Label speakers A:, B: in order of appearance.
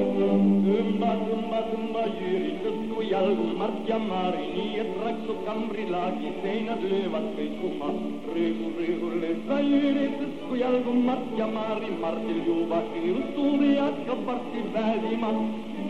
A: Tumba, tumba, tumba, jyritys kun jalkumat ja mari, niin et raksu kamrilaki, seinät lyövät keikkupa. Ryhu, ryhu, lessa jyritys kun jalkumat ja mari, martil juva, kiilus tuuli jatka parti välimat.